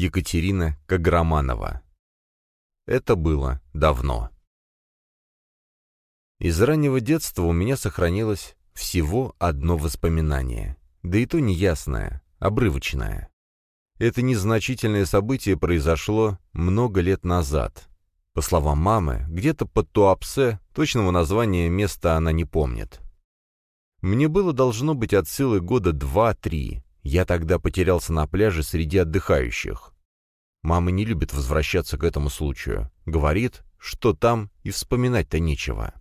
Екатерина Каграманова. Это было давно. Из раннего детства у меня сохранилось всего одно воспоминание, да и то неясное, обрывочное. Это незначительное событие произошло много лет назад. По словам мамы, где-то под Туапсе, точного названия места она не помнит. Мне было должно быть от силы года два-три. Я тогда потерялся на пляже среди отдыхающих. Мама не любит возвращаться к этому случаю. Говорит, что там и вспоминать-то нечего.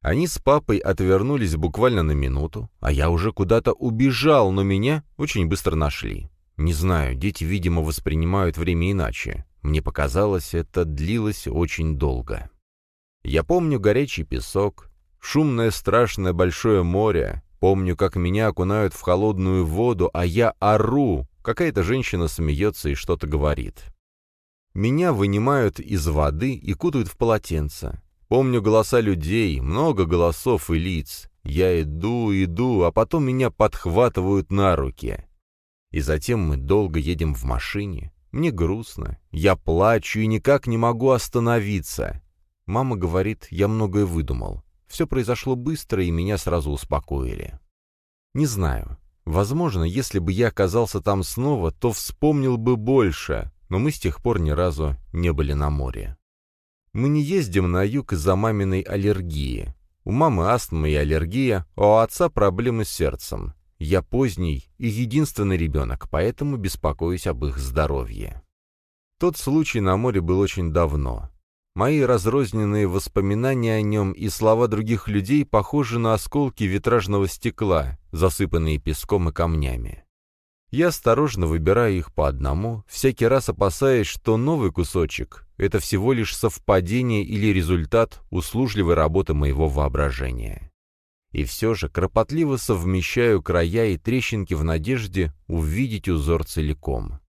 Они с папой отвернулись буквально на минуту, а я уже куда-то убежал, но меня очень быстро нашли. Не знаю, дети, видимо, воспринимают время иначе. Мне показалось, это длилось очень долго. Я помню горячий песок, шумное страшное большое море, помню, как меня окунают в холодную воду, а я ору, какая-то женщина смеется и что-то говорит. Меня вынимают из воды и кутают в полотенце. Помню голоса людей, много голосов и лиц. Я иду, иду, а потом меня подхватывают на руки. И затем мы долго едем в машине. Мне грустно. Я плачу и никак не могу остановиться. Мама говорит, я многое выдумал. Все произошло быстро, и меня сразу успокоили. Не знаю. Возможно, если бы я оказался там снова, то вспомнил бы больше, но мы с тех пор ни разу не были на море. Мы не ездим на юг из-за маминой аллергии. У мамы астма и аллергия, а у отца проблемы с сердцем. Я поздний и единственный ребенок, поэтому беспокоюсь об их здоровье. Тот случай на море был очень давно. Мои разрозненные воспоминания о нем и слова других людей похожи на осколки витражного стекла, засыпанные песком и камнями. Я осторожно выбираю их по одному, всякий раз опасаясь, что новый кусочек — это всего лишь совпадение или результат услужливой работы моего воображения. И все же кропотливо совмещаю края и трещинки в надежде увидеть узор целиком.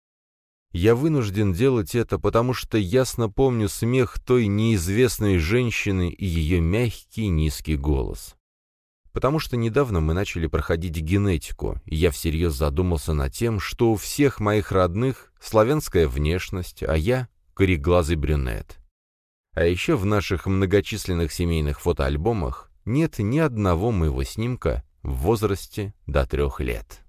Я вынужден делать это, потому что ясно помню смех той неизвестной женщины и ее мягкий низкий голос потому что недавно мы начали проходить генетику, и я всерьез задумался над тем, что у всех моих родных славянская внешность, а я — кореглазый брюнет. А еще в наших многочисленных семейных фотоальбомах нет ни одного моего снимка в возрасте до трех лет.